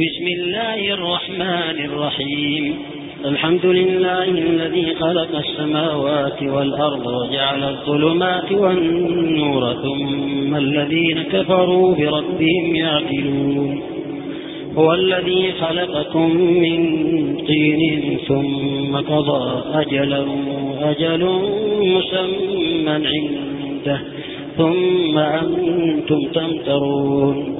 بسم الله الرحمن الرحيم. الحمد لله الذي خلق السماوات والأرض وجعل الظلمات والنور ثم الذين كفروا بربهم يعدلون. هو الذي خلقكم من طين ثم قضى أجلا أجل مسمى عنده. ثم أنتم تمترون.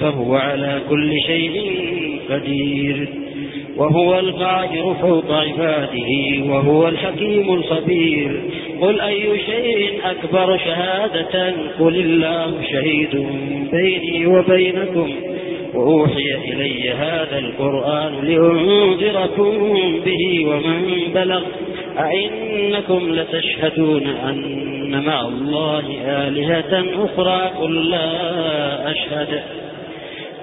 فهو على كل شيء قدير. وهو القادر فوق عباده وهو الحكيم الخبير. قل أي شيء أكبر شهادة قل الله شهيد بيني وبينكم. وأوحي إلي هذا القرآن لأنذركم به ومن بلغ. أئنكم لتشهدون أن مع الله آلهة أخرى قل لا أشهد.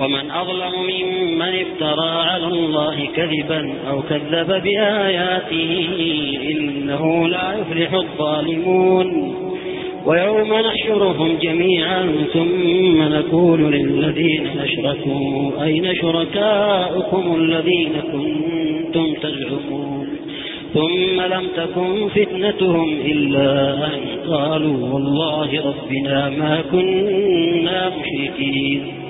ومن أظلم ممن افترى على الله كذبا أو كذب بآياته إنه لا يفلح الظالمون. ويوم نحشرهم جميعا ثم نقول للذين أشركوا أين شركاؤكم الذين كنتم تزعمون؟ ثم لم تكن فتنتهم إلا أن قالوا والله ربنا ما كنا مشركين.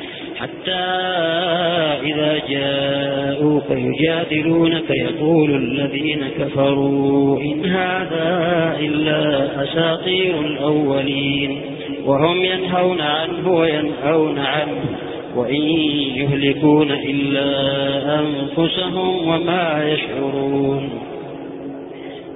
حتى إذا جاءوك يجادلونك يقول الذين كفروا إن هذا إلا أساطير الأولين وهم ينهون عنه وينهون عنه وإن يهلكون إلا أنفسهم وما يشعرون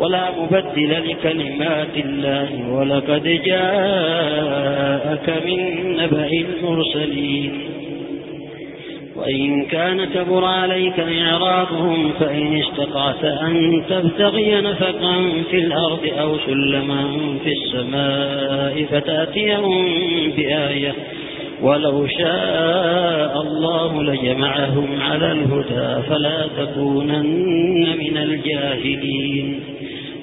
ولا مبدل لكلمات الله ولقد جاءك من نبأ المرسلين. وإن كان كبر عليك إعراضهم فإن استطعت أن تبتغي نفقا في الأرض أو سلما في السماء فتأتيهم بآية. ولو شاء الله لجمعهم على الهدى فلا تكونن من الجاهلين.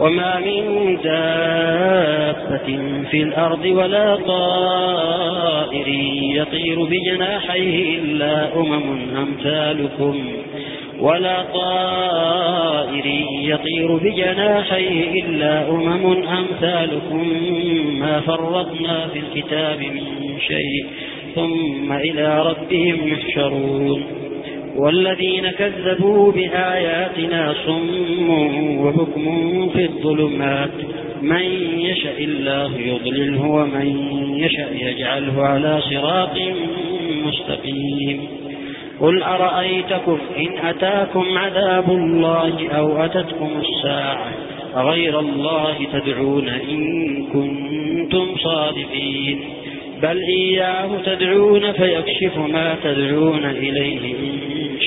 وما من دابة في الأرض ولا طائر يطير بجناحيه إلا أمم أمثالكم ولا طائر يطير بجناحيه إلا أمم أمثالكم ما فرطنا في الكتاب من شيء ثم إلى ربهم يحشرون والذين كذبوا بآياتنا صم وحكم في الظلمات. من يشاء الله يضلله ومن يشاء يجعله على صراط مستقيم. قل أرأيتكم إن أتاكم عذاب الله أو أتتكم الساعة غير الله تدعون إن كنتم صادقين. بل إياه تدعون فيكشف ما تدعون إليه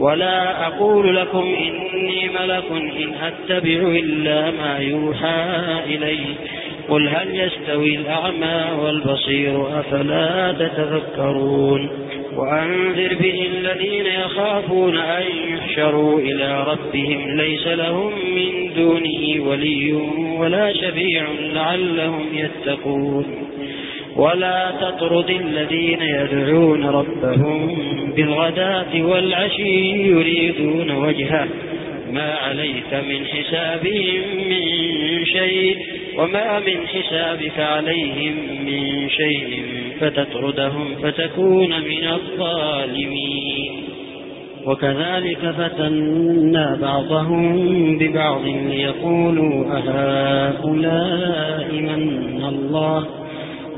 ولا أقول لكم إني ملك إن أتبع إلا ما يوحى إلي. قل هل يستوي الأعمى والبصير أفلا تتذكرون؟ وأنذر به الذين يخافون أن يحشروا إلى ربهم ليس لهم من دونه ولي ولا شفيع لعلهم يتقون. ولا تطرد الذين يدعون ربهم بالغداة والعشي يريدون وجهه. ما عليك من حسابهم من شيء وما من حسابك عليهم من شيء فتطردهم فتكون من الظالمين. وكذلك فتنا بعضهم ببعض ليقولوا أهؤلاء من الله؟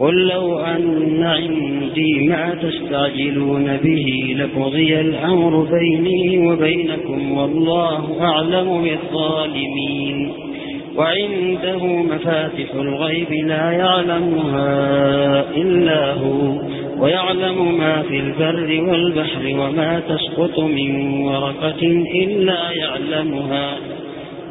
قل لو أن عندي ما تستعجلون به لقضي الأمر بيني وبينكم والله أعلم بالظالمين. وعنده مفاتح الغيب لا يعلمها إلا هو ويعلم ما في البر والبحر وما تسقط من ورقة إلا يعلمها.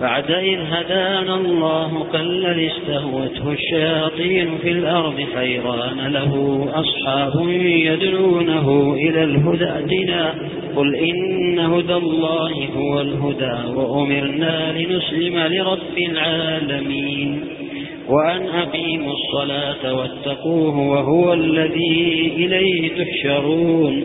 بعد إذ هدانا الله كالذي استهوته الشياطين في الأرض حيران له أصحاب يدعونه إلى الهدى أدنا قل إن هدى الله هو الهدى وأمرنا لنسلم لرب العالمين. وأن أقيموا الصلاة واتقوه وهو الذي إليه تحشرون.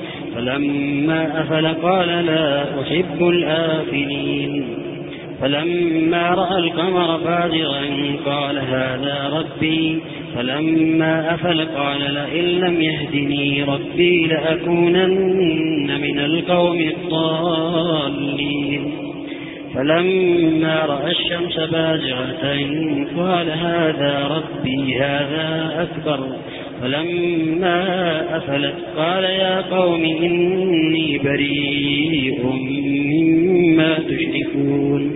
فلما أفل قال لا أحب الآفلين. فلما رأى القمر بازغا قال هذا ربي. فلما أفل قال لئن لم يهدني ربي لأكونن من القوم الضالين. فلما رأى الشمس بازغة قال هذا ربي هذا أكبر. فلما أفلت قال يا قوم إني بريء مما تشركون.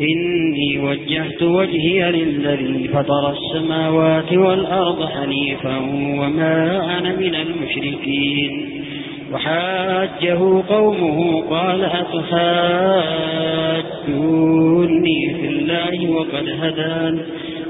إني وجهت وجهي للذي فطر السماوات والأرض حنيفا وما أنا من المشركين. وحاجه قومه قال أتحاجوني في الله وقد هدان.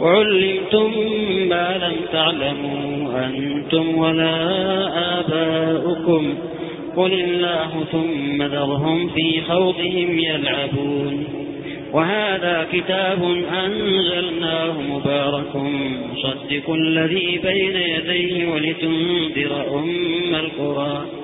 وعلمتم ما لم تعلموا أنتم ولا آباؤكم. قل الله ثم ذرهم في خوضهم يلعبون. وهذا كتاب أنزلناه مبارك مصدق الذي بين يديه ولتنذر أم القرى.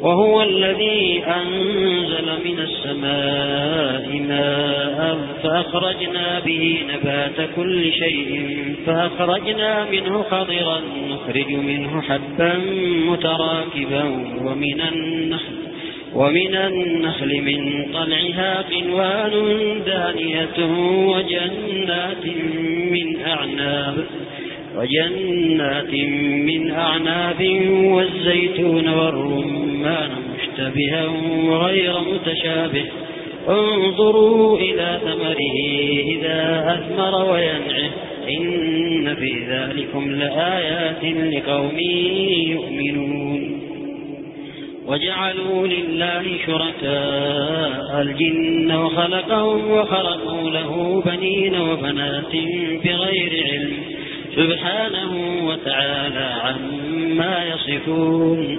وهو الذي أنزل من السماء ماء فأخرجنا به نبات كل شيء فأخرجنا منه خضرا نخرج منه حبا متراكبا ومن النخل ومن النخل من طلعها قنوان دانية وجنات من أعناب وجنات من أعناب والزيتون والرمان مشتبها وغير متشابه. انظروا إلى ثمره إذا أثمر وينعه. إن في ذلكم لآيات لقوم يؤمنون. وجعلوا لله شركاء الجن وخلقهم وخلقوا له بنين وبنات بغير علم. سبحانه وتعالى عما يصفون.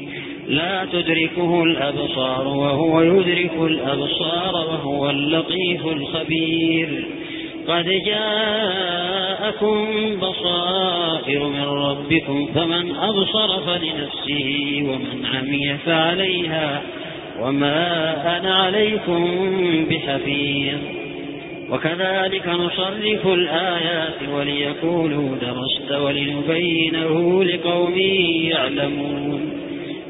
لا تدركه الأبصار وهو يدرك الأبصار وهو اللطيف الخبير. قد جاءكم بصائر من ربكم فمن أبصر فلنفسه ومن عمي فعليها وما أنا عليكم بحفيظ. وكذلك نصرف الآيات وليقولوا درست ولنبينه لقوم يعلمون.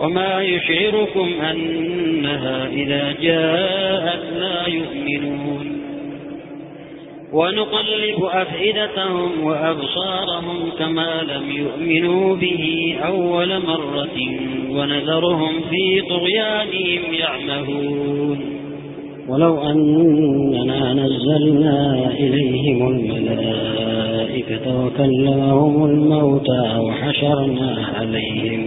وما يشعركم أنها إذا جاءت لا يؤمنون. ونقلب أفئدتهم وأبصارهم كما لم يؤمنوا به أول مرة ونذرهم في طغيانهم يعمهون. ولو أننا نزلنا إليهم الملائكة وكلمهم الموتى وحشرنا عليهم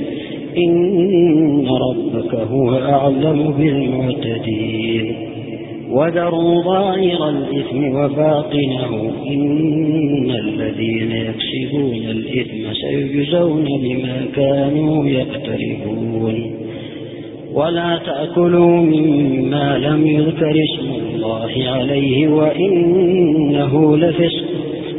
إن ربك هو أعلم بالمعتدين. وذروا ظاهر الإثم وباطنه. إن الذين يكسبون الإثم سيجزون بما كانوا يقتربون ولا تأكلوا مما لم يذكر اسم الله عليه وإنه لفسق.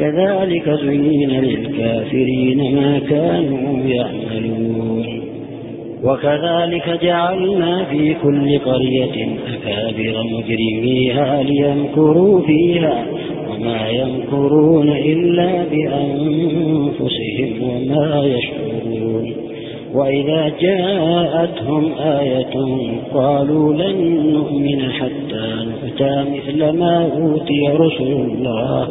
كذلك زين للكافرين ما كانوا يعملون. وكذلك جعلنا في كل قرية أكابر مجرميها ليمكروا فيها وما يمكرون إلا بأنفسهم وما يشعرون وإذا جاءتهم آية قالوا لن نؤمن حتى نؤتى مثل ما أوتي رسل الله.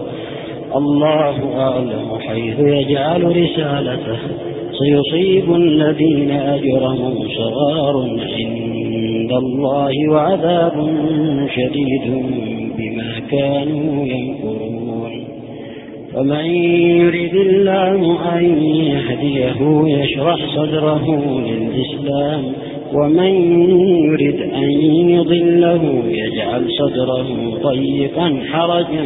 الله أعلم حيث يجعل رسالته. سيصيب الذين أجرموا صغار عند الله وعذاب شديد بما كانوا ينكرون فمن يرد الله أن يهديه يشرح صدره للإسلام ومن يرد أن يضله يجعل صدره ضيقا حرجا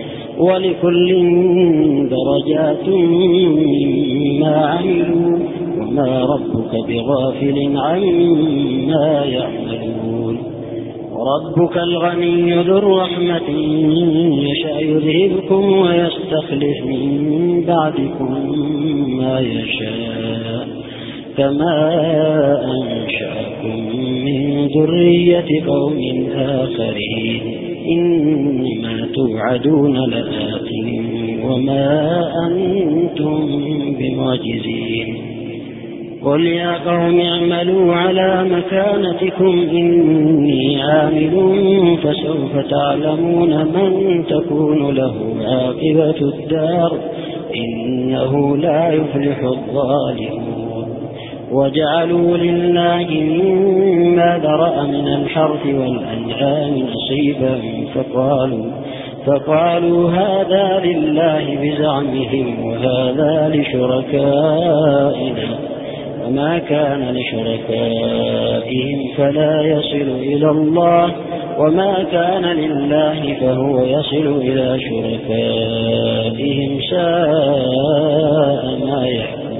ولكل درجات مما عملوا وما ربك بغافل عما يعملون. ربك الغني ذو الرحمة يشاء يذهبكم ويستخلف من بعدكم ما يشاء. كما أنشأكم من ذرية قوم آخرين. إنما توعدون لآت وما أنتم بمعجزين. قل يا قوم اعملوا على مكانتكم إني عامل فسوف تعلمون من تكون له عاقبة الدار. إنه لا يفلح الظالمون. وجعلوا لله مما ذرأ من الحرث والأنعام نصيبا فقالوا فقالوا هذا لله بزعمهم وهذا لشركائنا وما كان لشركائهم فلا يصل إلى الله وما كان لله فهو يصل إلى شركائهم ساء ما يحكمون.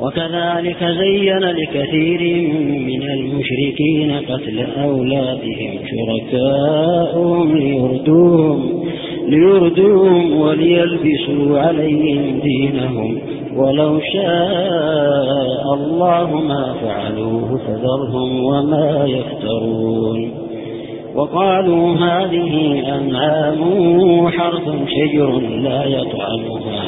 وكذلك زين لكثير من المشركين قتل أولادهم شركاؤهم ليردوهم ليردوهم وليلبسوا عليهم دينهم. ولو شاء الله ما فعلوه فذرهم وما يفترون. وقالوا هذه أنعام حرث شجر لا يطعمها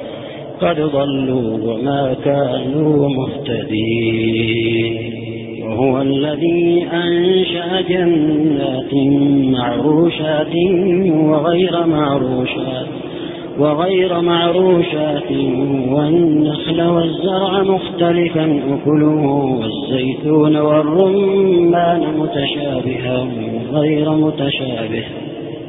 قد ضلوا وما كانوا مهتدين. وهو الذي أنشأ جنات معروشات وغير معروشات وغير معروشات والنخل والزرع مختلفا أكله والزيتون والرمان متشابها غير متشابه.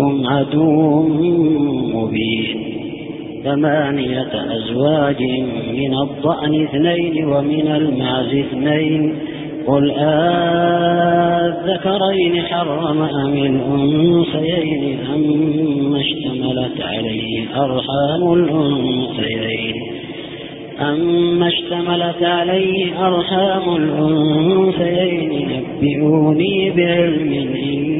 لكم عدو مبين. ثمانية أزواج من الضأن اثنين ومن المعز اثنين. قل آذكرين حرم أم الأنثيين أم اشتملت عليه أرحام الأنثيين. أما اشتملت عليه أرحام الأنثيين. نبئوني بعلم إن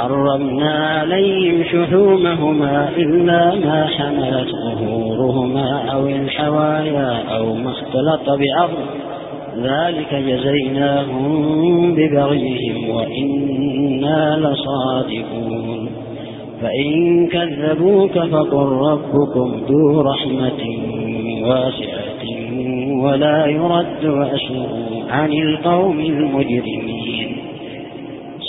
حرمنا عليهم شحومهما إلا ما حملت ظهورهما أو الحوايا أو ما اختلط بعظم ذلك جزيناهم ببغيهم وإنا لصادقون. فإن كذبوك فقل ربكم ذو رحمة واسعة ولا يرد أسوء عن القوم المجرمين.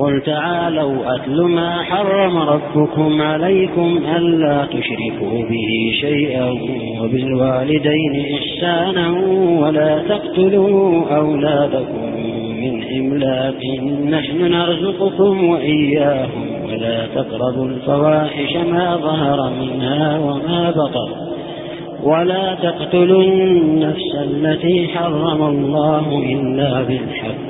قل تعالوا أتل ما حرم ربكم عليكم ألا تشركوا به شيئا وبالوالدين إحسانا ولا تقتلوا أولادكم من إملاق نحن نرزقكم وإياهم ولا تقربوا الفواحش ما ظهر منها وما بطر ولا تقتلوا النفس التي حرم الله إلا بالحق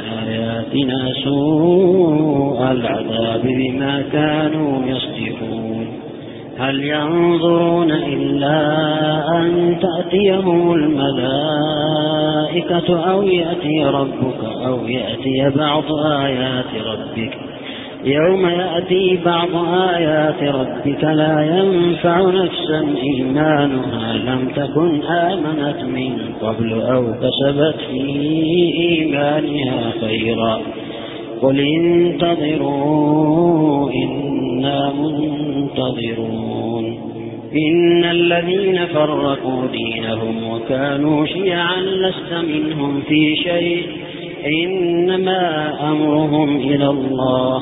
آياتنا سوء العذاب بما كانوا يصدفون هل ينظرون إلا أن تأتيهم الملائكة أو يأتي ربك أو يأتي بعض آيات ربك؟ يوم يأتي بعض آيات ربك لا ينفع نفسا إيمانها لم تكن آمنت من قبل أو كسبت في إيمانها خيرا قل انتظروا إنا منتظرون إن الذين فرقوا دينهم وكانوا شيعا لست منهم في شيء إنما أمرهم إلى الله